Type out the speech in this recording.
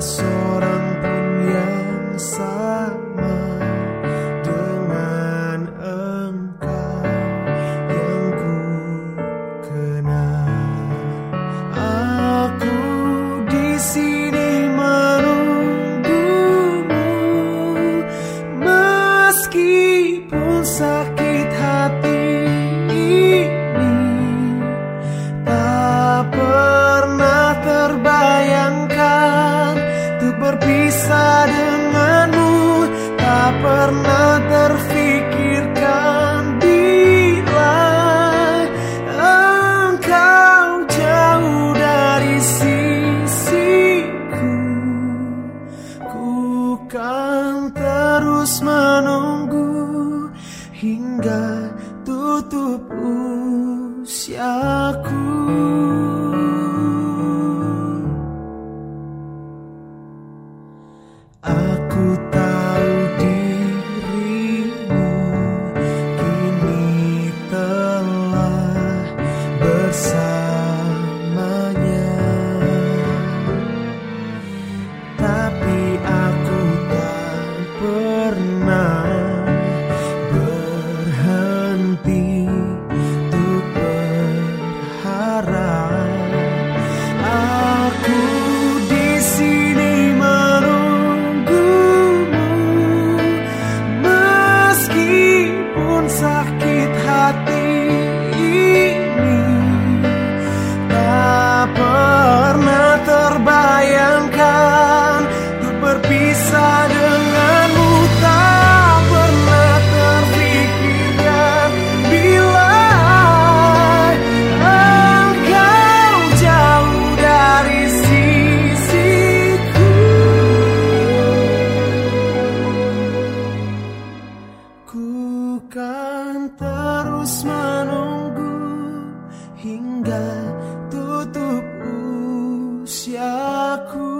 seorang pun yang salah pernah terfikirkan bila engkau jauh dari sisiku. Ku kan terus menunggu hingga tutup usiaku. Aku tutup usiaku.